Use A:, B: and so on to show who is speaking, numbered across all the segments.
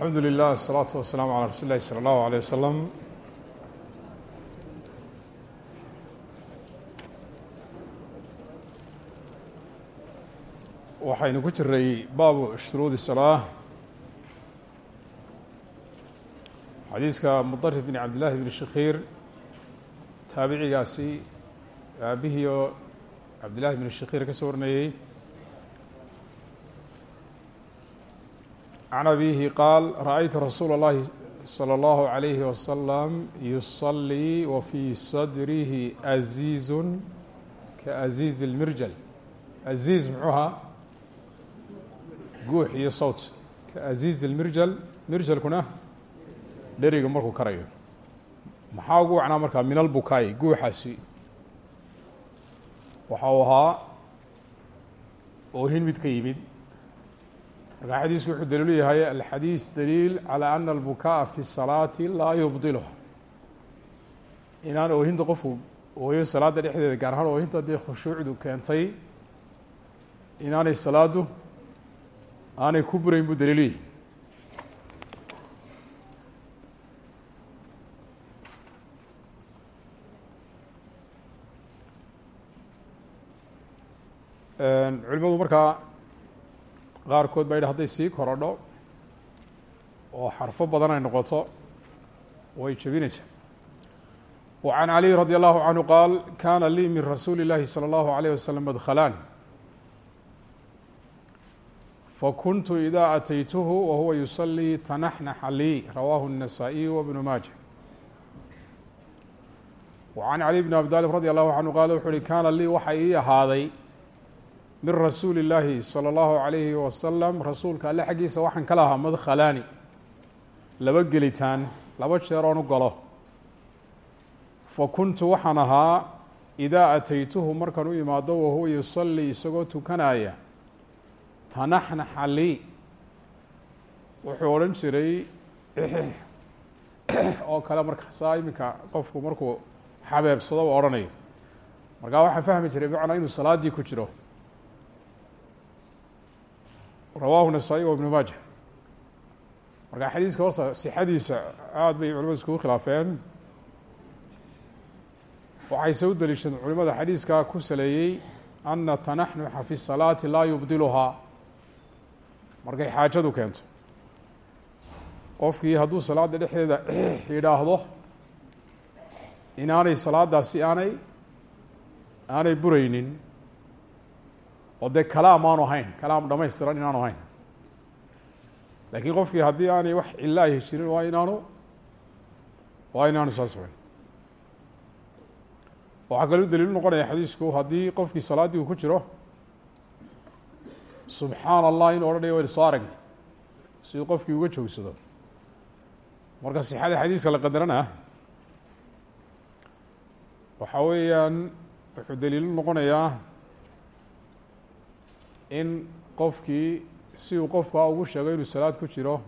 A: alxamdu lilah الsalaatu wasalaamu calaa rasuuli اllahi salى اllahu alيه wasalam waxaynu ku jiray baabu shuruudi salaa xadiiska mudarif bn cabdillahi bn shakiir taabicigaasi aabihii oo cabdillahi bn shakiir ka soo warinayey can abihi qaal ra-aytu rasuula اllahi salى اllahu عalayhi wasalam yusalii wa fii sadrihi aziizu kaaziiz اlmirjal aziiz muxuuhaa guux iyo sawt kaaziiz اlmirjal mirjalkuna dheriga markuu karayo maxaa ugu wacnaa markaa min albukaay guuxaasi waxa uu ahaa oohin mid ka yimid marka xadiisku wuxuu daliilu yahay alxadiis daliil calaa ana albukaa fi salaati laa yubdiluha inaan oohinta qofku ooyo salaadda dhexdeeda gaar ahaan oohinta dee khushuucdu keentay inaanay salaaddu aanay ku burayn buu daliilu yahay. Culimadu markaa qaarkood baa yidhi hadday sii korodho oo xarfo badan ay noqoto way jebinaysaa wa can caliy radi allahu canhu qaal kana lii min rasuuli اllahi salى اllahu alayh wasalam madkhalaan fakuntu ida ataytuhu wahuwa yusalii tanaxnaxa lii rawaahu الnasaa-iy wbnu maaja wa can cali bn abi talib radi allahu canhu qaal wuxu uhi kaana lii waxa ii ahaaday min rasuuli اllaahi salى اllahu عalayhi wasalam rasuulka alle xaggiisa waxaan ka lahaa madkhalaani laba gelitaan laba jeer oon u galo fa kuntu waxaan ahaa idaa ataytuhu markaan u imaado wahuwa yusalii isagoo tukanaya tanaxnaxa lii wuxuu odhan jiray oo kale marka saa iminka qofku markuu xabeebsado u odhanayo markaa waxaan fahmi jiray bimacnaa inuu salaaddii ku jiro rawaahu nasaa-i wa ibnu maaja marka xadiiska horta sixadiisa aada bay culimadu iskugu khilaafeen. Waxayse u daliishadeen culimada xadiiska ku saleeyey ana tanaxnuxa fi salaati laa yubdiluhaa. Markay xaajadu keento. Qofkii hadduu salaada dhexdeeda yidhaahdo inaanay salaadaasi aanay aanay bureynin oo dee kalaam aanu ahayn kalaam dhamaystiran inaanu ahayn. Laakiin qofkii haddii aanay wax cilo ay heshirin waa inaanu waa inaanu saa samayn waxaa kaloo daliilu noqonaya xadiisku haddii qofkii salaaddii uu ku jiro subxaana allah inuu odhanaya waynu soo aragna siduu qofkii uga joogsado. Marka sixada xadiiska la qadarana waxaa weeyaan wuxuu daliilu noqonayaa in qofkii si uu qofka ugu sheego inuu salaad ku jiro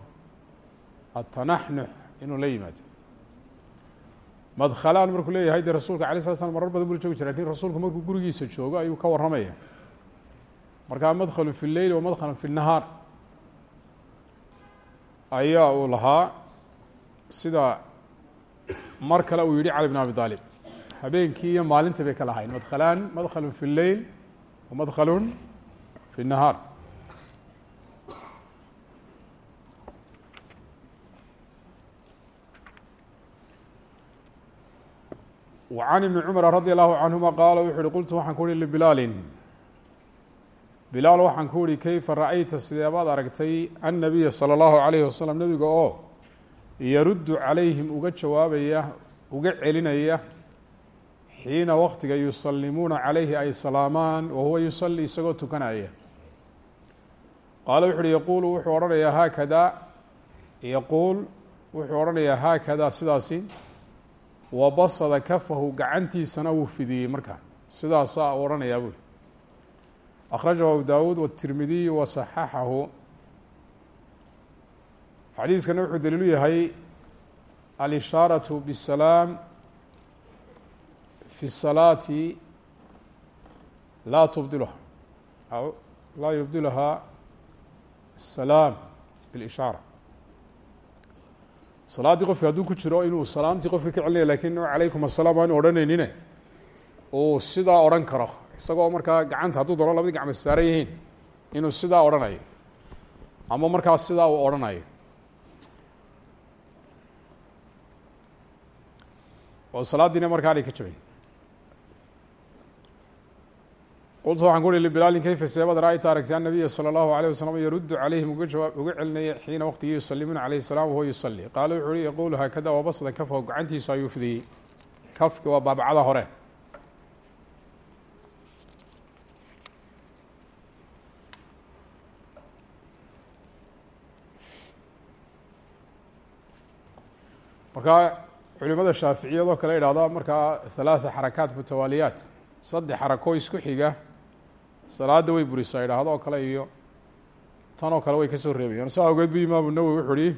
A: atanaxnux inuu la yimaado. Madkhalaan markuu leeyahay dee rasuulka alay sla slam marar badan buu la joogi jira laakiin rasuulku markuu gurigiisa joogo ayuu ka warramaya. Markaa madkhalu fi lleyl wa madkhalan fi nahaar. Ayaa uu lahaa sida mar kale uu yihi cali bn abi aalib habeenkii iyo maalintii bay kala ahayn madkhalaan madkhalun fi lleyl wa madkhalun fi الnahaar wa can ibni cumara radi allahu canhuma qaala wuxu uhi qultu waxaan ku uhi libilaalin bilaal waxaan ku uhi keyfa ra-ayta sideebaad aragtay annabiya salى اllahu alayhi wasalam nebiga oo yaruddu calayhim uga jawaabaya uga celinaya xiina waqtiga yusalimuuna calayhi ay salaamaan wahuwa yusalli isagoo tukanaya qaala wuxu uhi yaquulu wuxuu odhanayaa haakada yaquul wuxuu odhanayaa haakada sidaasi wabasada kafahu gacantiisana wuu fidiyey markaa sidaasaa u odhanayaa buuri akhrajahu abu dawuud watirmidiy wa saxaxahu xadiiskana wuxuu daliilu yahay alishaaraةu bالsalaam fi الsalaati laa tubdiluha aw laa yubdiluhaa الsalaam biاlishaara salaaddii qofki hadduu ku jiro inuu salaamtii qofka ka celinaya lakin calaykum asalaam aanu odhanaynine uu sidaa odhan karo isagoo markaa gacanta hadduu doono labadii gacmood saaran yihiin inuu sidaa odhanayo ama markaa sidaa uu odhanayo oo salaaddiina markaa aanay ka jabayn qultu waxaan ku uhi libilaalin kayfa seebad ra'ayta aragta annabiya sala allahu aleyh wasalam yaruddu calayhim uga jawaab uga celinaya xiina waqtigii yusalimuuna calayh salaam wahuwa yusalli qaala wuxu uhi yaquulu haakada wabasda kafahu gacantiisu ayuu fidiyey kafki waa baabacada hore markaa culimada shaaficiyadoo kale idhahda markaa halaatha xarakaat mutawaaliyaat saddex xarakoo isku xiga salaada way burisaa idhaahdo oo kale iyo tan oo kale way ka soo reebayaan saa awgeed bu imaamu nawowi wuxuu uhi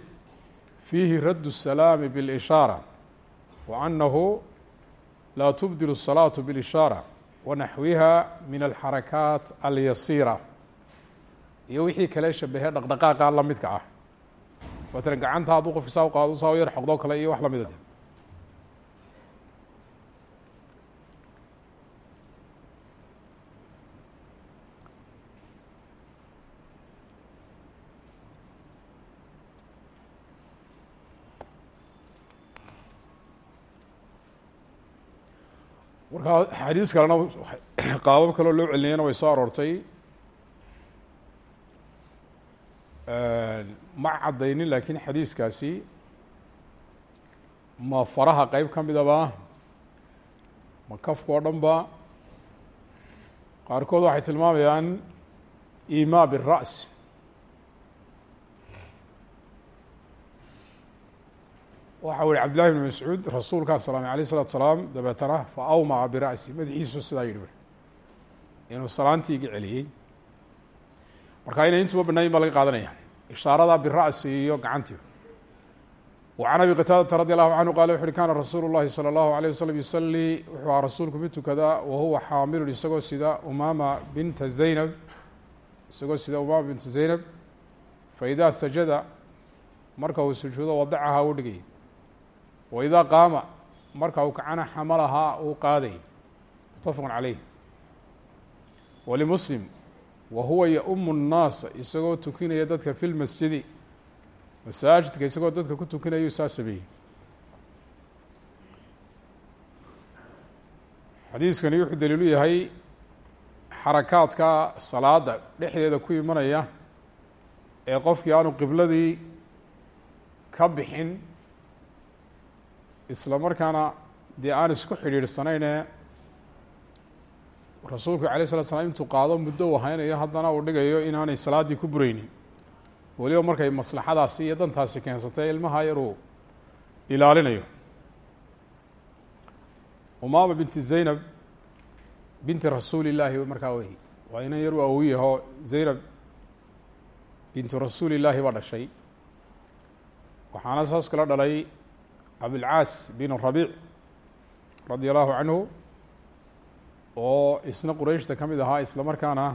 A: fiihi raddu الsalaami biاlishaara wa annahu laa tubdil الsalaatu biاlishaara wanaxwiha min alxarakaat alyasiira iyo wixii kale shabahe dhaqdhaqaaqa la midka ah waatan gacanta hadduu qofki saa u qaado saa u yar xoqdoo kale iyo wax lamida de markaa xadiis kalena qaabab kaloo loo celinayana way soo aroortay. Ma caddaynin laakiin xadiiskaasi ma faraha qeyb ka midaba ma kafka oo dhan ba. Qaarkood waxay tilmaamayaan imaa bira's waxa u yihi cabdillahi bn mascuud rasuulkaa salaamay alayh الsalatu salaam dabeetana fa awmaa bira'si madaxiisu sidaa yidhi inuu salaantii iga celiyey marka inay intuba banayin baa laga qaadanaya ishaarada bira'si iyo gacantiiba وعn abi qataadata radi allahu canhu qala wuxu uhi kana rasuulu اllahi salى اllahu عalيه waslm yusalii wuxuu aha rasuulku mid tukada wahuwa xaamilun isagoo sida umama binta zaynab isagoo sida umama binta zaynab faإida sajada marka uu sujuudo wadacahaa u dhigay waidaa qaama marka uu kacana xamalahaa uu qaaday. Mutafaq caleyh walimuslim wa huwa yaumu الnaasa isagoo tukinaya dadka fi lmasjidi masaajidka isagoo dadka ku tukinayuu saa sameeyey. Xadiiskani wuxuu daliilu yahay xarakaadka salaada dhexdeeda ku imanaya ee qofkii aanu qibladii ka bixin isla markaana dee aan isku xidhiidhsanayne rasuulku alay slat slam intuu qaado muddo uu haynayo haddana uu dhigayo inaanay salaaddii ku bureynin weliba markay maslaxadaasi iyo dantaasi keensatay ilmaha yar uu ilaalinayo. Umaama binti zaynab binti rasuuli illaahi markaa wey waa inan yar u awoyahoo zaynab bintu rasuuli illaahi baa dhashay. Waxaana saas kala dhalay abilcaas bin rabiic radia allahu canhu oo isna qurayshta ka mid ahaa isla markaana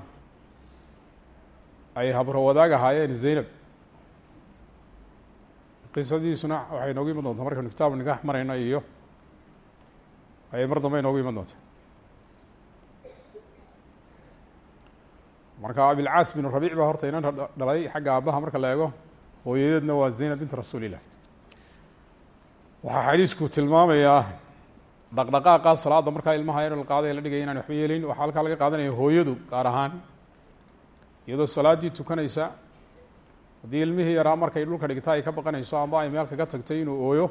A: ay habro wadaag ahaayeen zaynab qisadiisuna waxay noogu iman doontaa markaynu kitaabu nikax marayno iyo ayay mar dambe inoogu iman doontaa. Marka abilcaas bin rabiic baa horta inan dhalay xagga aabbaha marka la eego hooyadeedna waa zaynab bint rasuulillah waxaa xadiisku tilmaamayaa dhaqdhaqaaqa salaada markaa ilmaha yar la qaaday la dhigaya inaan waxba yeelin. Waxaa halkaa laga qaadanaya hooyadu gaar ahaan iyadoo salaaddii tukanaysa. Haddii ilmihii yaraa markay dhulka dhigta ay ka baqanayso amba ay meel kaga tagtay inuu ooyo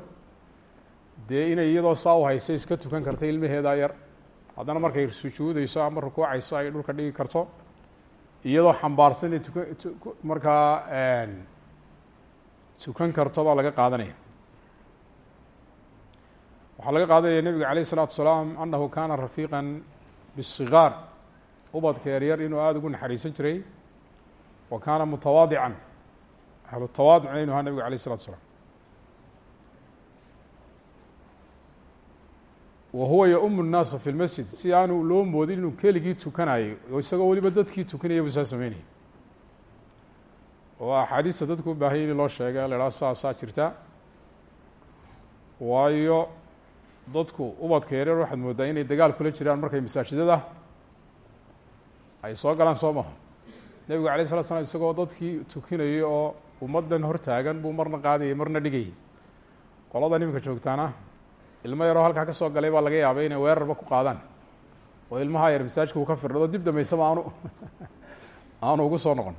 A: dee inay iyadoo saa u haysa iska tukan karta ilmaheedaa yar. Haddana markay sujuudeyso ama rukuucayso ay dhulka dhigi karto iyadoo xambaarsan inay markaa tukan karto baa laga qaadanaya waxaa laga qaadanaya nebiga alayه الsalaatu salaam anahu kana rafiiqa bالصigaar ubadka yaryar inuu aada ugu naxariisan jiray wa kaana mutawaadican ahlu tawaaducna inu ahaa nebigu alayه الsalatu salaam wa huwa yaumu الnaasa fi اlmasjid si aanu loo moodin inuu keligii tukanayo oo isagoo weliba dadkii tukanaya bu saa sameynaya oo axaadiista dadku u baahanya in loo sheega la haha saasaa jirta waayo dadku ubadka yareer waxaad moodaa inay dagaal kula jiraan markay masaajidada ay soo galaan soo maha. Nebigu alay slat slam isagoo dadkii tukinayay oo ummaddan hortaagan buu marna qaadayay marna dhigayay. Qolada niminka joogtaana ilmo yaroo halkaa ka soo galay baa laga yaabay inay weerarba ku qaadaan. Oo ilmaha yar masaajidka uu ka firdhado dib dambeysaba aanu aanu ugu soo noqon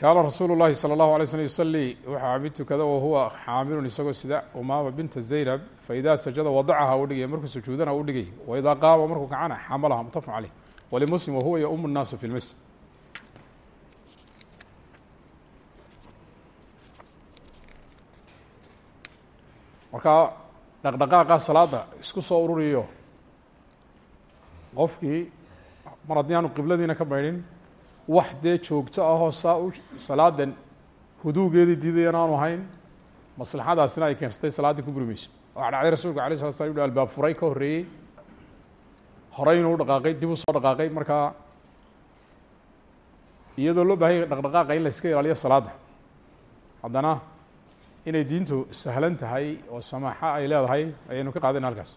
A: kaana rasuulu llahi salى اllahu alay slm yusalii waxaa mid tukada wahuwa xaamilun isagoo sida umaama binta zaynab faida sajada wadacaha u dhigaya markuu sujuudana u dhigay waidaa qaama markuu kacana xamalaha mutafaq caleyh walimuslim wahuwa yaum الnaasa fi lmasjid markaa dhaqdhaqaaqa salaada isku soo ururiyo qofkii mar haddii aanu qibladiina ka maydhin wax dee joogto ahoo saa salaadan huduugeedii diidayan aanu ahayn maslaxadaasina ay keensatay salaaddii ku buri mayso waxaa dhacday rasuulku alay slat slam ui albaab furay ka horreeyey horey inuu dhaqaaqay dib u soo dhaqaaqay markaa iyadoo loo baahanya dhaqdhaqaaqa in la iska ilaaliyo salaadda. Haddana inay diintu sahlan tahay oo samaaxo ay leedahay ayaynu ka qaadana halkaas.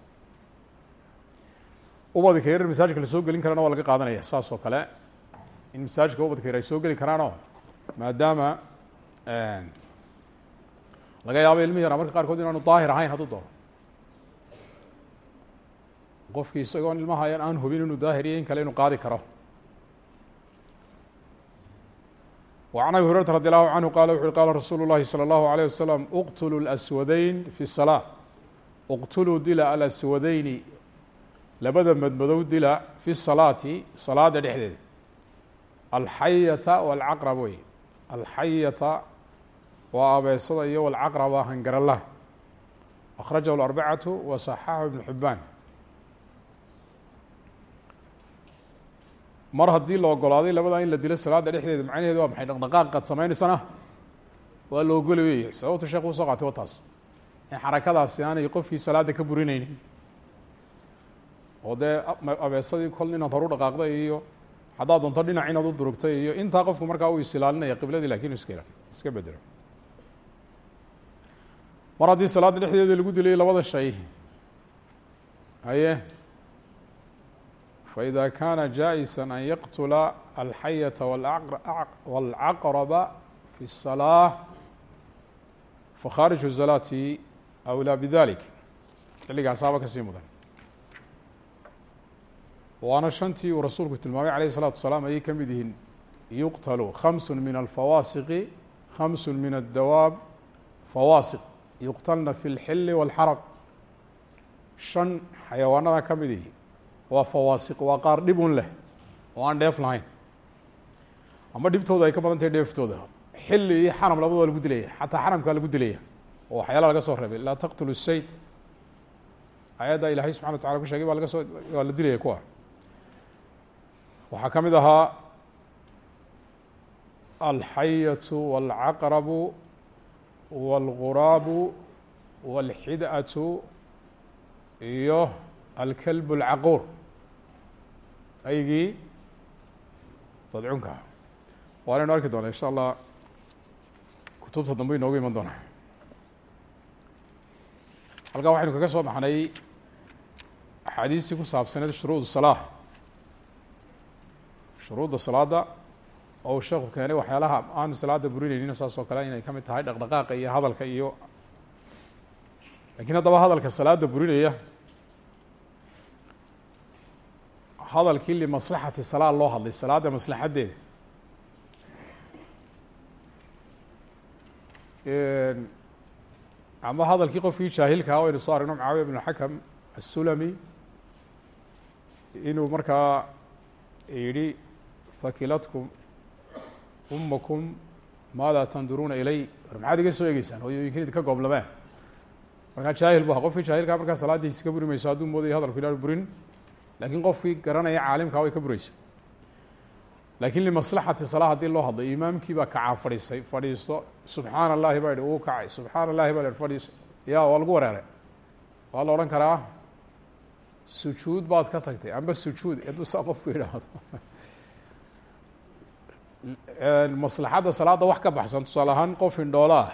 A: Ubadka yarer masaajidka la soo gelin karana waa laga qaadanaya saas oo kale in masaajidka ubadka yar ay soo geli karaanoo maadaama laga yaabo ilmihi yaraa marka qaarkood inaanu daahir ahayn hadduu doono qofkii isagoon ilmaha aan hubin inuu daahir iyo in kale inuu qaadi karo وعن أبي هuريرة رضي الله عنه qال وxu qال رsuuل الlahi صلى الله عليه وسلم اqتلوا الأسودين في الصلاة اqتلوا dila الأسودeyni labada madmadow dila في الصلاaةi صلاada dhexdeeda alxayata walcaqrab wey. Alxayata waa abeesada iyo walcaqraba hangaralaha akhrajahu larbacatu wa saxaxahu ibnu xibaan mar haddii la ogolaaday labadaa in la dilo salaada dhexdeeda macnaheedu waa maxay? Dhaqdhaqaaqad samaynaysana? Waa la ogoli wey. Sababtu sheekh soo qaatay wataas in xarakadaasi aanay qofkii salaada ka burineynin oo dee abeesadii kol inaad horu dhaqaaqda iyo haddaad doonto dhinac inaad u durugtay iyo intaa qofku markaa uu is ilaalinaya qibladii lakin iska ilaal iska bedelo mar haddii salaada dhexdeeda lagu dilay labada shay haye فإdا kاna جائزا أn yqتla الxayة والcaqربa في الصلاة فkhاriج الزلاة أولى بذلك xilligaasaaba kasii mudan waana shantii uu rasuulku tilmaamay عalيه الصلاaةu وسلام ayay ka mid yihiin yuqتل خمس من الفawاsiq خمس من الdawاab فawاsiq yuqتلna في الحل والxرق شhan xayawaanada ka mid yihi waa fawaasiq waa qaar dhib un leh oo aan dheef lahayn ama dhibtooda ay ka badan tahay dheeftooda xilli iyo xaram labada waa lagu dilaya xataa xaramkaa lagu dilaya oo waxyaala laga soo reebay laa taqtulu sayd ayadda ilaahay subxana wa tacala ku sheegay baa laga soo waa la dilaya kuwa waxaa ka mid ahaa alxayatu wاlcaqrabu wاlguraabu wاlxid'atu iyo alkalb اlcaquur aygii dadcunka waanaynu arki doona insha allah kutubta dambe inoogu iman doonaa halkaa waxaynu kaga soo baxnay axaadiistii ku saabsaneed shuruud salaa shuruudda salaada oo uu sheekhu keenay waxyaalaha aanu salaada burinaynin saas oo kale inay ka mid tahay dhaqdhaqaaqa iyo hadalka iyo lakiin haddaba hadalka salaada burinaya hadalkii limaslaxati salaa loo hadlay salaada maslaxaddeeda ama hadalkii qofkii jaahilkaa waynu soo aragno mucaawiya bn xakam aلsulami inuu markaa yidhi hakilatkum umakum maada tanduruuna ilay. War maxaad iga soo egeysaan hooyooyinkin idinka gooblamee markaa jaahil bu qofkii jaahilkaa markaa salaadiisi ka buri mayso hadduu moodayo hadalku inaanu burin lakiin qofkii garanaya caalimkaa way ka bureysa lakiin limaslaxati salaa haddii loo hadlo imaamkii baa kacaa fadhiisay fadhiisto subxaana allahi baa yihi uu kacay subxaana baa la fadhiiso ya waa lagu wareeray. Waa la odhan karaa? Sujuud baad ka tagtay amba sujuud hadduu saa qofku yidhaahdo maslaxadda salaadda wax ka baxsan tusaale ahaan qof indhoola ah.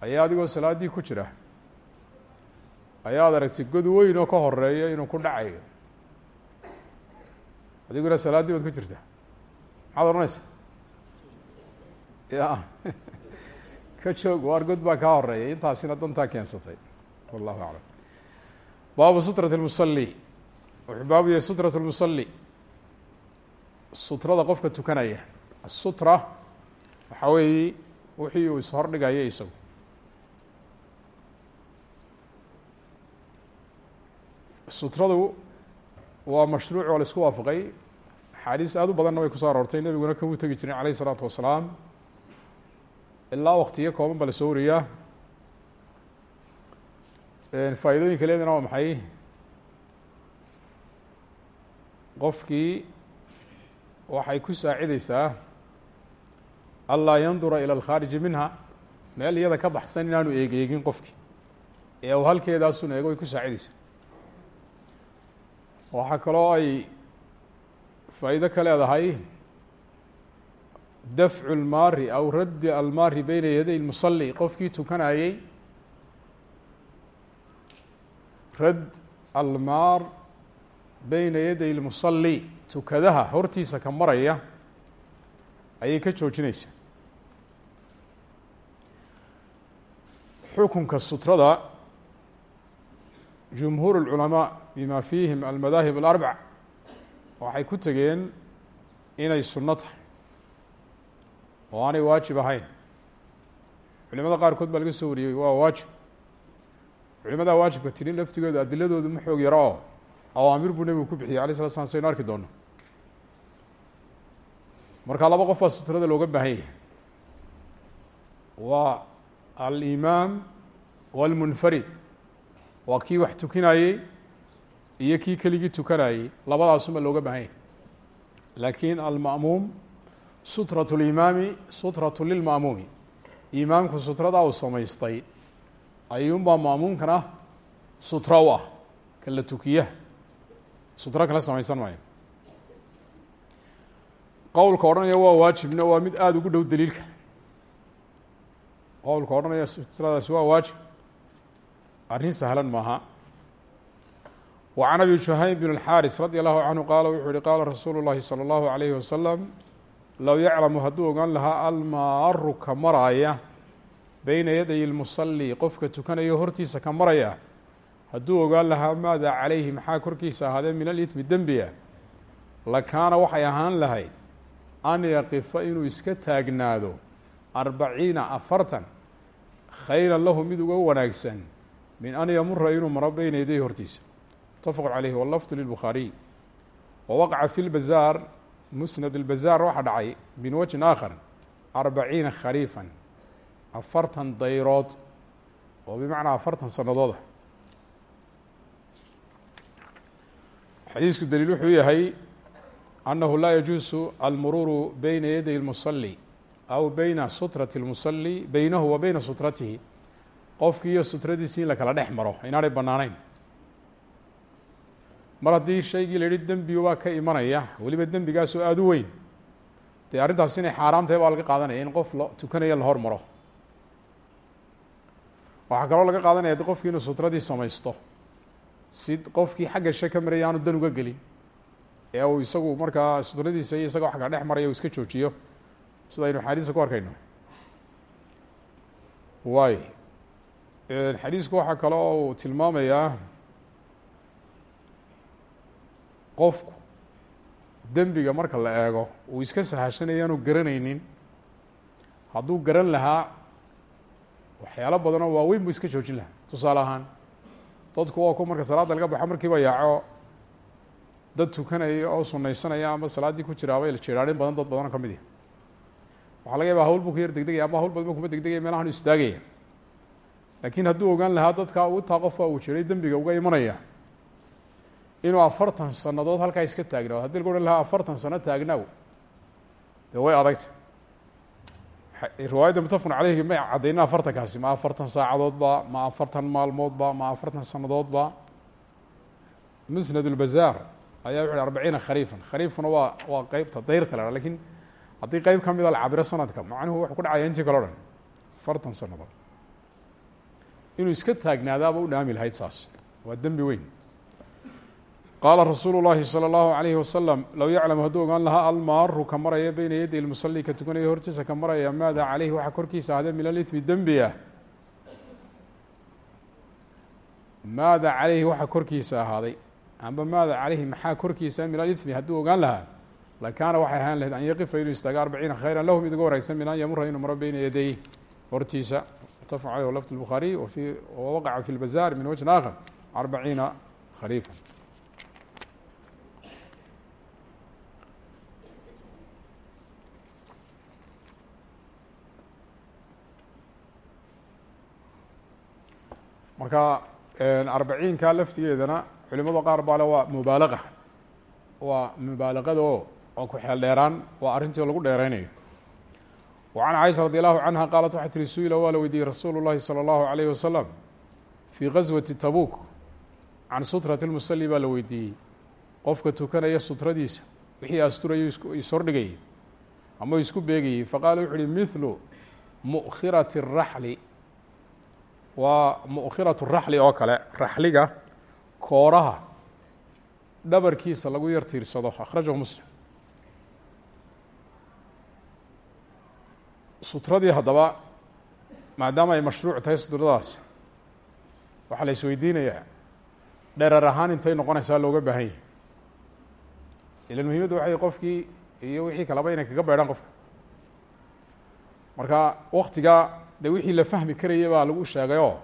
A: Ayaa adigoo salaaddii ku jira. Ayaad aragtay god weyn oo ka horreeya inuu ku dhacayo. Adiguna salaaddii baad ku jirta. Maxaad odhanaysa ya ka joog waar god baa kaa horreeya intaasina dantaa keensatay. Wallahu aclam. Baabu sutrat lmusali wuxuu baabu yahay sutrat lmusali sutrada qofka tukanaya. Asutra waxaa weeye wixii uu ishordhigaya isagu. Sutradu waa mashruuc oo la isku waafaqay. Axaadiis aad u badanna way ku soo aroortay. Nebiguna kamuu tegi jirin alayh isalaatu wasalaam. Ilaa waktiyo kooban ba la soo wariyaa faa'iidooyinka leedana waa maxay? Qofkii waxay ku saacideysaa anlaa yandura ilى اlkhaariji minha meel iyada ka baxsan inaanu eeg eegin qofki ee uu halkeedaasun eego way ku saacideysaa waxaa kaloo ay faa'iido ka leedahay dafcu اlmaari aw raddi almaari beyna yaday اlmusali qofkii tukanayey radd almaar beyna yaday اlmusali tukadaha hortiisa ka maraya ayay ka joojinaysaa. Xukunka sutrada jumhuur اlculamaa bima fiihim almadaahib alarbac waxay ku tegeen inay sunno tahay oo aanay waajib ahayn. Culimada qaarkood baa laga soo wariyey waa waajib. Culimadaa waajibka tirin laftigooda adiladoodu ma xoog yaro oo awaamir buu nabigu ku bixiyey alay slat slam saynu arki doono marka laba qof baa sutrada looga baahan yahay. Waa alimaam walmunfarid. Waa kii wax tukinayey iyo kii keligii tukanayey. Labadaasuma looga baahan yahay. Laakiin alma'muum sutratu limaami sutratu lilma'muumi. Imaamku sutradaa uu samaystay. Ayuunbaa ma'muumkana sutra u ah kala tukiya sutro kala samaysan maayo qowlka odhanaya waa waajibna waa mid aada ugu dhow daliilka qowlka odhanaya sutradaasi waa waajib arrin sahlan maaha wa can abi juhaym bn اlxaaris radi allahu canhu qaala wuxuu yihi qaala rasuulu اllahi salى اllahu alayhi wasalam low yaclamu hadduu ogaan lahaa almaaru ka maraaya beyna yaday lmusali qofka tukanayo hortiisa ka maraya hadduu ogaan lahaa maada calayhi maxaa korkiisa ahaadee min alidmi dembiga lakaana waxay ahaan lahayd an yaqifa inuu iska taagnaado arbaciina afartan khayran lahu mid uga wanaagsan min an yamura inuu maro beyna yaday hortiisa. Mutafaqu caleyhi wallafdu lilbukhaariy wawaqaca fi lbazaar musnad اlbazaar waxaa dhacay min wajhin aakhar arbaciina khariifan afartan dayrood oo bimacnaa afartan sanadooda xadiisku daliil wuxuu yahay annahu laa yajuusu almuruuru beyna yaday اlmusali aw beyna sutrati اlmusali beynahu wa beyna sutratihi. Qofkii iyo sutradiisi in la kala dhex maro inaanay bannaanayn. Mar haddii shaygii la yihi dembi waa ka imanaya weliba dembigaasoo aada u weyn. Dee arrintaas inay xaaraam tahay baa laga qaadanaya in qof la tukanaya la hormaro. Waxaa kaloo laga qaadanaya de qofkii inuu sutradii samaysto si qofkii xagga she ka maraya aanu dan uga gelin. Ee uu isagu markaa sutradiisa iyo isaga wax kala dhex maraya uu iska joojiyo. Sida aynu xadiiska ku arkayno. Waay. Xadiisku waxaa kale oo uu tilmaamayaa qofku dembiga marka la eego uu iska sahashanaya aanu garanaynin. Hadduu garan lahaa waxyaalo badanoo waaweyn buu iska joojin lahaa tusaale ahaan dadku waa ku marka salaadda laga baxo markiiba yaaco dad tukanaya oo sunaysanaya ama salaaddii ku jiraabay jiraarin badan dad badanoo ka mid yahy waxaa laga yaaba hawl buu ka yar degdegaya ama hawl badan kuma degdegaya meelahan u istaagaya. Laakiin hadduu ogaan lahaa dadka utaa qofka uu jiray dembiga uga imanaya inuu afartan sanadood halkaa iska taagnaawo haddii lagu ohan lahaa afartan sano taagnaaw dee way adagta riwaayadda mutafaqun caleyhi may caddayna afartankaasi ma afartan saacadoodba ma afartan maalmoodba ma afartan sanadoodba musnad ulbazaar ayaa wuxu uhi arbaciina khariifan khariifkuna waa waa qeybta dayrta la laakiin haddii qeyb ka mida la cabiro sanadka macnuhu wuxuu ku dhacaya intii kale o dhan afartan sanadood inuu iska taagnaadaaba u dhaami lahayd saas waa dembi weyn qaala rasuulu llahi salى اllahu alayhi wasalam low yaclamu hadduu ogaan lahaa almaaru ka maraya beyna yaday lmusali ka tukanaya hortiisa ka maraya maada caleyhi waxaa korkiisa ahday min alithmi dembi ah maada caleyhi waxaa korkiisa ahaaday amba maada caleyhi maxaa korkiisa min alithmi hadduu ogaan lahaa lakaana waxay ahaan lahayd an yaqifa inuu istaago arbaciina khayra lahu mid uga wareysan min an yamura inuu maro beyna yaday hortiisa mutafaq aleyh lafd الbukhaariy wfi wawaqaca fi اlbazaar min wajhin aakhar arbaciina khariifa marka arbaciinka laftigeedana culimada qaar baa le waa mubaalaqa waa mubaalaqada oo oo ku xeel dheeraan waa arrintii lagu dheereynayo wa can caaisha radi allahu canha qaalat waxay tihi su-ila waa la weydiiyey rasuulu llahi salى allahu alayh wasalam fii gaswati tabuk can sutrati lmusali baa la weydiiyey qofka tukanaya sutradiisa wixii asturaya ishordhigayay ama isku beegayey faqaala wuxu uhi mithlu mukhirati الraxli waa mukhiratu raxli oo kale. Raxliga kooraha dhabarkiisa lagu yar tiirsado. Akhrajahu muslim. Sutradii haddaba maadaama ay mashruuc tahay sutradaas waxaa la isweydiinayaa dherer ahaan intay noqonaysaa looga baahan yahay. Ilan muhiimaddu waxay qofkii iyo wixii kaleba inay kaga beedhaan qofka. Marka waktiga de wixii la fahmi karaya baa lagu sheegayoo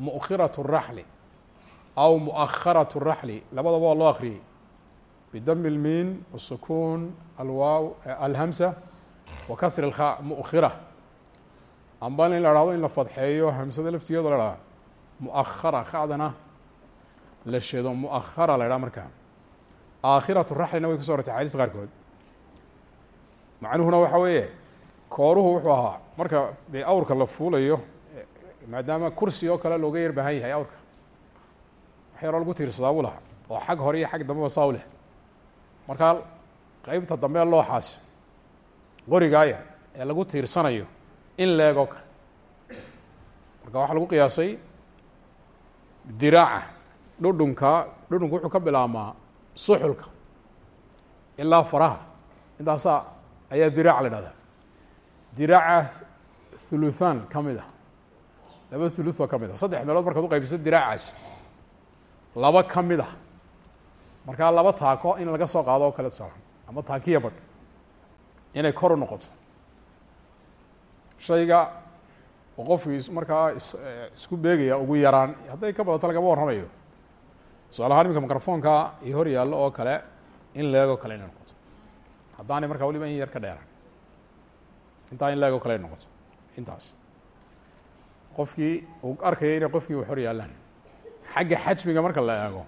A: mukhiraة الraxli aw muأkharaة الraxli labadaba waa loo akriyey bidami اlmin wالsukun alwaaw alhamsa wa kasri اlkha mukhira amba in la hahdo in la fadxeeyo hamsada laftigeedo la hahda muأkhara khacdana la sheedo muأkhara la ydhaha markaa aakhiraة raxlina way kuso hortay xadiis qaarkood macnuhuna waxa weeye kooruhu wuxuu ahaa marka dee awrka la fuulayo maadaama kursi oo kale looga yar baahan yahay awrka wax yaroo lagu tiirsadaa lahaa oo xag hore iyo xag dambeba saa u leh. Markaa qeybta dambe looxaas qorigaa yar ee lagu tiirsanayo in leegoo kale. Marka waxaa lagu qiyaasay diraaca dhudhunka dhudhunka wuxuu ka bilaabmaa suxulka ilaa faraha. Intaasaa ayaa diraaca la dhahdaa diraaca thuluthan ka mid a laba thuluth oo ka mid a saddex meelood markaad uqaybisa diraacaas laba ka mid a markaa laba taako in laga soo qaado oo kale tusaala ama taakiya badh inay kor u noqoto. Shayga oo qofkii markaa is isku beegaya ugu yaraan hadday ka badato lagama warramayo. Tusaale ahaan iminka microfonka iyo hor yaallo oo kale in leegoo kale inay noqoto. Haddaanay markaa waliba in yar ka dheeran intaa kale ay intaas. Qofkii uu arkaya inay qofkii wax hor yaallaan. Xagga xajmiga marka la eego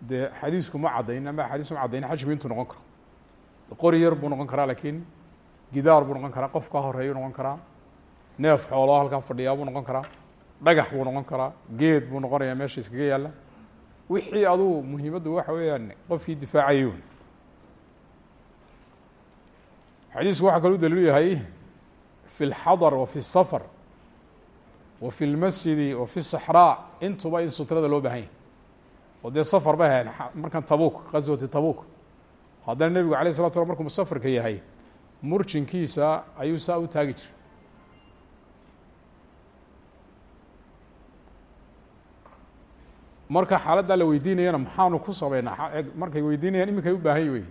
A: dee xadiisku ma caddayn ama xadiisku ma caddayn xajmi intuu noqon karo. Qori yar buu noqon karaa laakiin gidaar buu noqon karaa qof ka horeeyuu noqon karaa. Neef xooloo halkaa fadhiyaa buu noqon karaa. Dhagax buu noqon karaa. Geed buu noqonayaa meesha iskaga yaalla. Wixii aduu muhiimaddu waxa weeyaan qofkii difaacayuun. Xadiisku waxaa kaluu daliilu yahay fi اlxadar wa fi الsafar wa fi اlmasjidi wa fi الsaxraa intuba in sutrada loo baahan yahay oo dee safar bay ahayn markan tabuk qaswati tabuk haddana nebigu alay الslat slam markuu musafarka yahay murjinkiisa ayuu saa u taagi jiray marka xaaladdaa la weydiinayana maxaanu ku sameynaa markay weydiinayaan iminkay u baahan yi wey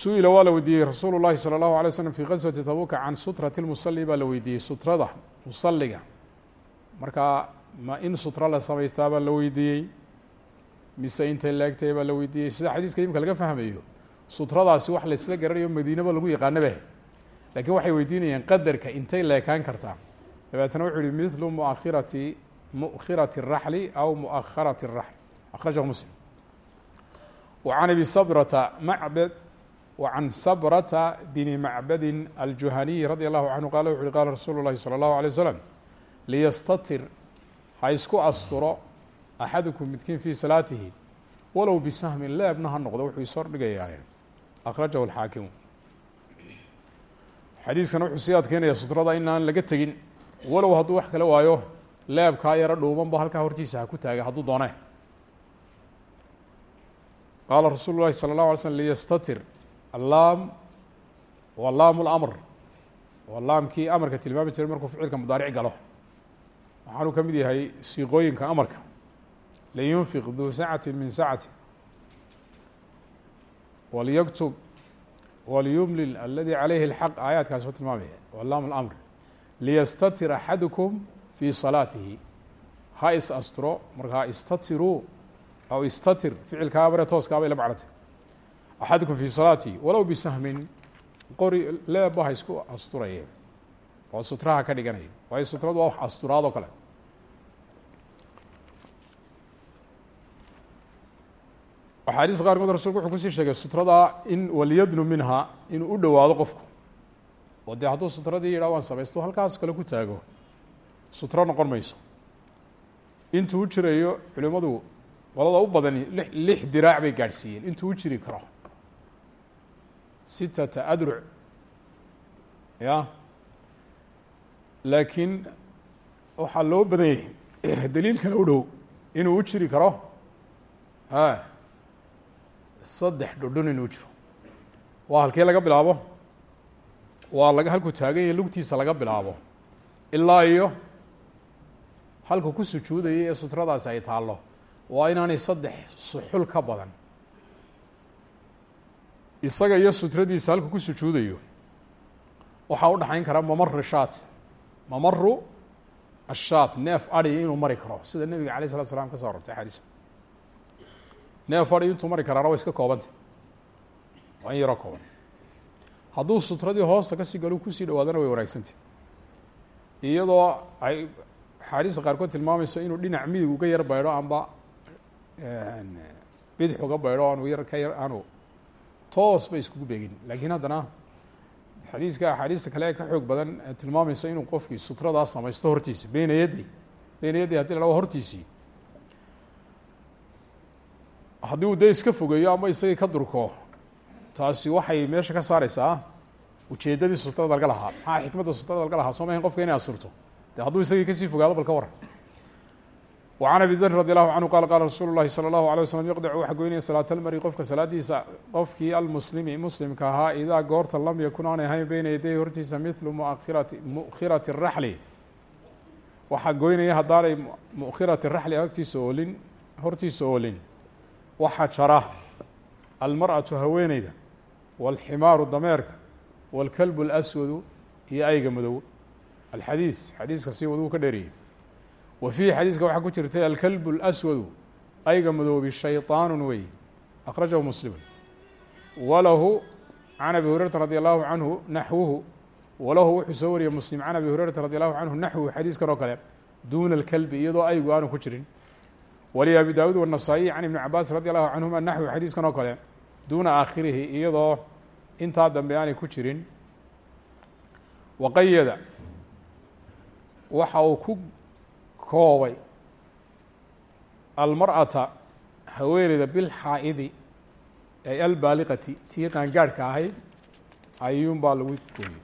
A: su-ila waa la weydiiyey rasuulu llahi salى اllahu alay slam fi qaswati tabuka can sutrati lmusali baa la weydiiyey sutrada musaliga markaa ma in sutra la samaystaa baa la weydiiyey mise intay laegtahay baa la weydiiyey sida xadiiska imika laga fahmayo sutradaasi wax laysla garanayo madiinaba lagu yaqaanabe lakiin waxay weydiinayeen qadarka intay leekaan kartaa dabeetna wuxuu yihi mithlu muakhirati mukhirati الraxli aw muakharati الraxl akhrajahu muslim wa can abi sabrata macbed wa can sabrata bni macbadin aljuhaniyi radi allahu canhu qala wuxu uhi qala rasuulu llahi salى اllahu alay wasalam liyastatir ha isku asturo axadukum midkiin fii salaatihi walow bisahmin leebna ha noqdo wuxuu isor dhigayaa akhrajahu alxaakimu xadiiskana wuxuu sii adkeynaya sutrada inaan laga tegin walow hadduu wax kale waayo leebkaa yaro dhuubanba halkaa hortiisa ha ku taaga hadduu doone qaala rasuulu llahi sala اllahu alay slm liyastatir allaam wa laamu lamr waa laamkii amarka tilmaami jiray markuu ficilka mudaaric galo. Waxaanuu ka mid yahay siiqooyinka amarka. Liyunfiq duu sacati min sacati walyaktub walyumlil aladi calayhi اlxaq aayaadkaas oo tilmaamaya. Waa laam اlamr liyastatir axadukum fi salaatihi. Ha is asturo markaa istatiruu aw istatir ficilkaa bare tooskaa bay la macnatay axadukum fi salaatihi walow bisahmin qori leeba ha isku asturayeen oo sutraha ka dhiganaya waayo sutradu waa wax asturaad oo kale axaadiis qaarkood rasulku wuxuu ku sii sheegay sutrada in walyadnu minha inuu u dhowaado qofku oo dee hadduu sutradii yidhah waan samaysto halkaas kale ku taago sutro noqon mayso intuu u jirayo culimmadu qolada u badani li lix diraac bay gaadhsiiyeen intuu u jiri karo sitata adruc. Ya? Laakiin waxaa loo badan yahay daliilkana u dhow inuu u jiri karo? A saddex dhudhun inuu jiro. Waa halkee laga bilaabo? Waa laga halkuu taagan yahay lugtiisa laga bilaabo. Ilaa iyo halku ku sujuudayay ee sutradaasi ay taallo. Waa inaanay saddex suxul ka badan isaga iyo sutradiisa halku ku sujuudayo waxaa u dhexayn kara mamaru shaat. Mamaru ashaat neef adhi inuu mari karo sida nebiga alayh salatu slam ka so arortay axaadiis neef adhi intuu mari karaana waa iska koobanta waa in yaroo kooban. Hadduu sutradii hoosta ka sii galo ku sii dhawaadana way wanaagsantah iyadoo ay axaadiista qaarkood tilmaamayso inuu dhinac midig uga yar baydho amba bidix uga baydho aanu yar ka yar aanu toos bay iskugu beegin. Laakiin haddana xadiiska axaadiista kale ee ka xoog badan ee tilmaamaysa inuu qofkii sutradaas samaysto hortiisa beyna yaddi beyna yaddi haddii la hortiisii haddii uu dee iska fogeeyo ama isagii ka durko taasi waxay meesha ka saareysaa ujeeddadii sutrada laga lahaa. Maxaa xikmadda sutrada laga lahaa? Soo mahayn qofka inay asurto. De hadduu isagii ka sii fogaado bal ka waran وعن أبي dr رضي الله عنه qال qال رsuuل الlahi slى الlaه عليه وsلم يqdc waxa goynaya salaaة اlmri qofka salaadiisa qofkii almuslimi muslimka ahaa idaa goorta lam yakun aanay ahayn beyna yaday hortiisa mithlu mukhirati mukhirati الraxli waxaa goynaya haddaanay mukhirati الraxli agtiisa oolin hortiisa oolin waxa jara almarأaةu haweeneyda wاlximaaru dameerka wاlkalb الأswadu iyo ayga madow alxadiis xadiiska si waduu ka dheeriyay wa fiihi xadiiska waxaa ku jirtay alkalb اlaswadu ayga madoobi shayطaanu wey akhrajahu muslimu walahu can abi hurayrata radi allahu canhu naxwuhu walahu wuxuu soo wariyey muslim can abi hurayrata radi allahu canhu naxwuhu xadiiskan oo kale duuna alkalbi iyadoo aygu aanu ku jirin wali abi daawuud wالnasaa-iy can ibni cabaas radi allahu canhuma naxwu xadiiskan oo kale duuna aakhirihi iyadoo intaa dambe aanay ku jirin waqayada waxa uu ku koobay. Almarأata haweeneyda bilxaa'idi ay albaaliqati tii qaangaadhka ahayd ayuun baa lagu gooyey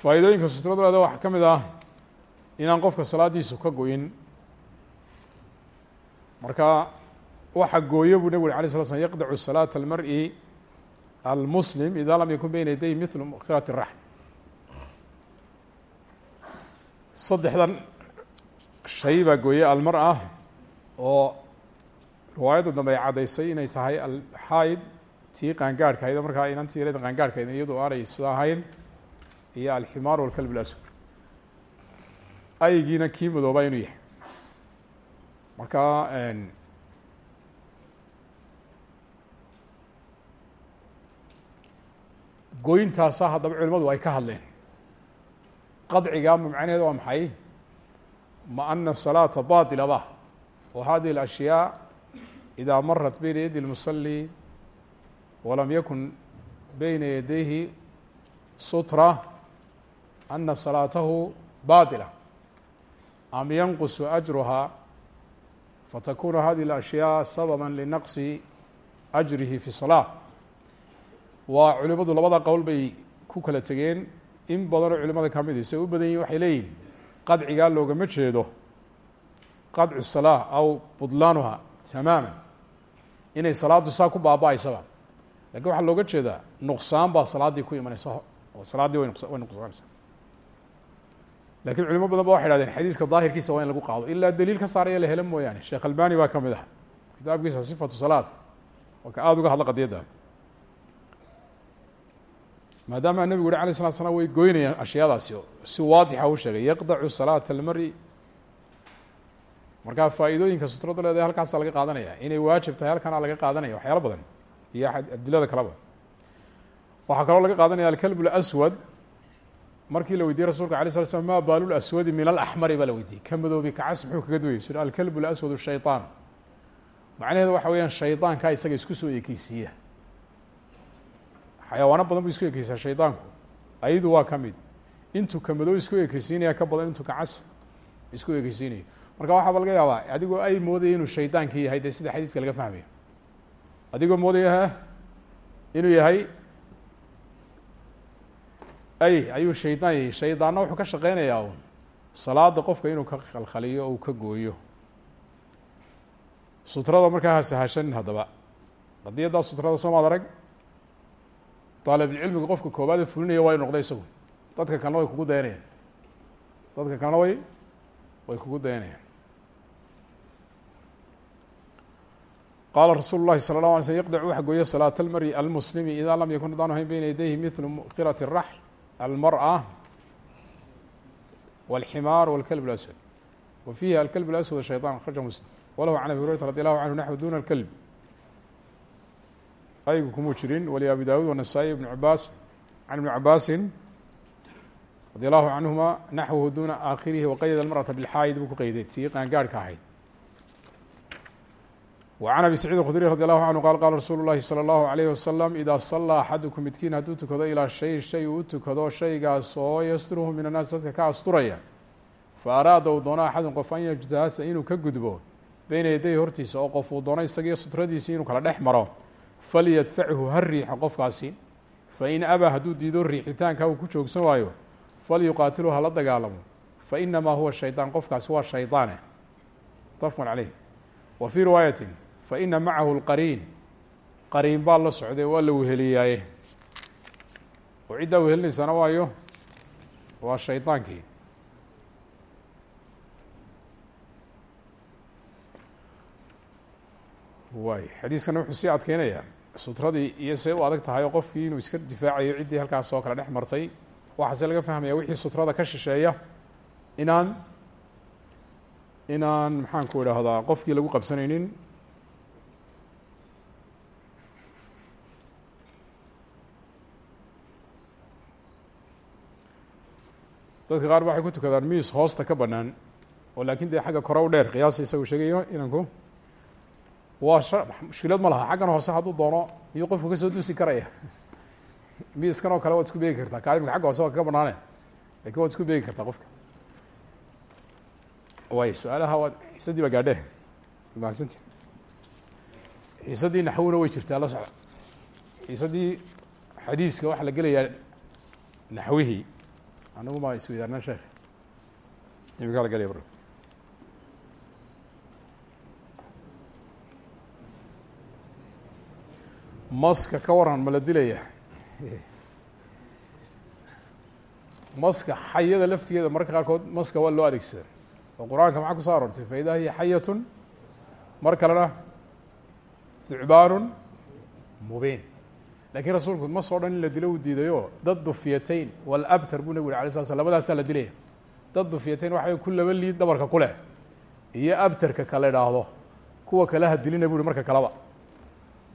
A: faa'iidooyinka sutradu leeda waxaa ka mid ah inaan qofka salaadiisu ka goyin marka waxa gooyo buu nebig uri alay sla slam yaqdacu salaata almari almuslim ida lam yakun beyna yaday mithlu mukhirati raxm saddexdan shay baa gooyey almar ah oo riwaayadda dambe ay caddaysay inay tahay alxaid tii qaangaadhkahayd markaa inantii yareeda qaangaadhkahayd iyadu aanay ahayn iyo alximaar walkalb laswad aygiina kii madoobaa inuu yahay. Marka gooyintaasa haddaba culimadu ay ka hadleen qadciga ma macnaheed waa maxay ma ana salaata baطila ba wa hadihi اlأshyaa إida marat beyna yadi اlmusali walam yakun beyna yadayhi sutra ana salaatahu baطila am yanqusu ajruha fatakunu hadihi اlأshyaa sababa linaqsi ajrihi fi الsalaa waa culimadu labada qowl bay ku kala tegeen in badanoo culimada ka mid se u badan yihiin waxay leeyihiin qadcigaa loogama jeedo qadcu الsalaa aw budlaanuha tamaama. Inay salaaddu saa ku baaba-aysaba. Lakin waxaa looga jeedaa nuqsaan baa salaaddii ku imanaysa oo salaaddii way way nuqsaanaysa. Lakin culimo badan ba waxay hahdeen xadiiska daahirkiisa waa in lagu qaado. Ilaa daliil ka saaraya la helo mooyaane. Sheekh albani baa ka mid ah kitaabkiisa sifatu salaad waa ka aada uga hadla qadiyadda maadaama nebigu uri alay slat slam way goynayaan ashyaadaasi si waadixa u sheegay yaqdacu salaata almari markaa faa'iidooyinka sutradu leedahay halkaasa laga qaadanaya inay waajib tahay halkana laga qaadanaya waxyaalo badan iyo adilada kaleba waxaa kaloo laga qaadanaya alkalb اlaswad markii la weydiiyey rasulka alay slat slam ma baalu laswadi min alaxmari baa la weydiiyey ka madoobi kacas muxuu kaga duwayay su alkalb اlaswad shayطaan macnaheedu waxa weeyaan shaydaankaa isaga isku soo ekeysiiya xayawaano badan buu isku ekeysaa shaydaanku ayadu waa ka mid intuu ka isku ekeysiinaya ka badan intuu kacas isku ekeysiinayo marka waxaaba laga yaabaa adigoo ay moodaya inuu shaydaankii yahay dee sida xadiiska laga fahmayo adigoo moodaya inuu yahay ay ayuu shaydaan yahay shaydaanna wuxuu ka shaqeynayaa salaada qofka inuu ka khalkhaliyo o uu ka gooyo sutrada markaa ha sahashanin haddaba sutrada soomaad arag daalibulcilmiga qofka koobaad ee fulinaya waa inu noqda isagu dadka kalena way kugu dayanayaan dadka kalena way way kugu dayanayaan qaala rasuulu llahi sala اlه alay slm yaqdacu waxa gooya salaat almari almuslimi ida lam yakun hadaan ahayn beyna yadayhi mithlu mukirat الraxl almarأة wاlximaar wاlkalb اlaswad wa fiihi alkalb اlaswad shayطan akraja muslim walahu can abi hurayrata radi allahu canhu naxwu duna اlkalb aygu kumuu jirin wali abi dawud wanasaa-i ibn cabaas can ibni cabaasin radi allahu canhuma naxwuhu duna aakhirihi waqayada almarأata bilxaayid buu ku qeyday tii qaangaarhka ahayd وعن أبي سعيد الkخdري رضي الله عنه qال qال رsuuل الlahi صلى الله عليه وسلم إdا صلىa أxadكم midkiin hadduu tukado ilىa شhay shay uu tukado shaygaas oo ysturhu min الnaas dadka ka asturaya faaraada uu doono axadun qof an yجtaasa inuu ka gudbo beyna yaday hortiisa oo qof uu doono isagiyo sutradiisii inuu kala dhex maro falyadfachu ha riixo qofkaasi. Fain abaa hadduu diido riixitaanka uu ku joogsan waayo falyuqaatilu hala dagaalamo. Fainamaa huwa shayطaan qofkaasi waa shayطaane mutafaqun caleyh wa fii riwaayatin faina macahu lqariin qariin baa la socday waa la weheliyaaye. Oo ciddaa wehelineysana waayo waa shaydaankii waay. Xadiiskana wuxuu sii adkeynayaa sutradii iyo see u adag tahay oo qofkii inuu iska difaacayo ciddii halkaas oo kale dhex martay. Waxaase laga fahmaya wixii sutrada ka shisheeya inaan inaan maxaan ku idhaahdaa qofkii lagu qabsanaynin. Dadka qaar ba waxay ku tukadaan miis hoosta ka banaan oo laakin dee xagga kore u dheer qiyaasa isagu sheegayo inanku waa mushkilad ma laha. Xaggan hoose hadduu doono miyuu qofku ka soo dusi karaya? Miiskan oo kale waad isku beegi kartaa. Kaa imika agga hoose waa kaga banaane laakiin waad isku beegi kartaa qofka. Waay su'aalaha waad xiisadii baa gaadhe. Mahadsanti. Xiisaddii naxwuna way jirtaa la socda xiisaddii xadiiska waxaa la gelayaa naxwihii anigu ma isweydaarnaa sheekh. Imika la gelaya maska ka waran ma la dilaya maska xayada laftigeeda mararka qaarkood maska waa loo adeegsada oo qur'aanka maxaa kuso aroortay? Faidaa hiya xayatun mar kalena thucbaanu mubiin. Lakiin rasuulku mas oo dhan in la dilo uu diidayo dad dufyatayn walabtar buu nabig uri alay sla sl labadaasaa la dilaya. Dad dufyatayn waxa ku laba liid dhabarka ku iyo abtarka kala idhaahdo. Kuwa kale ha dilina marka kaleba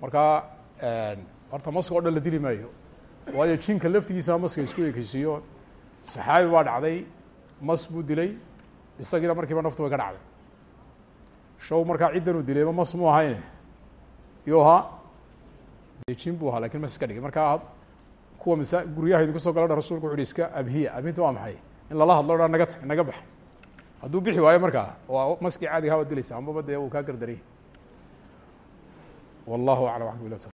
A: markaa horta maska o dhan la dili maayo. Waayo jinka laftigiisaba maska isku ekeysiiyo saxaabi baa dhacday mas buu dilay isagiina markiiba naftu way ka dhacday. Show markaa ciddan uu dilayba mas mu ahayne? Yuu ahaa dee jin buu ahaa laakiin mas iska dhigay. Markaa kuwa masa guryaha idinku soo gala dha rasulku wuxu uhi iska abhiya. Abhinta waa maxay? In lala hadlo dha naga tag naga bax. Hadduu bixi waayo markaa waa maskii caadiga hawaad dilaysa ambaba dee uu kaa gardaraya wallahu aclam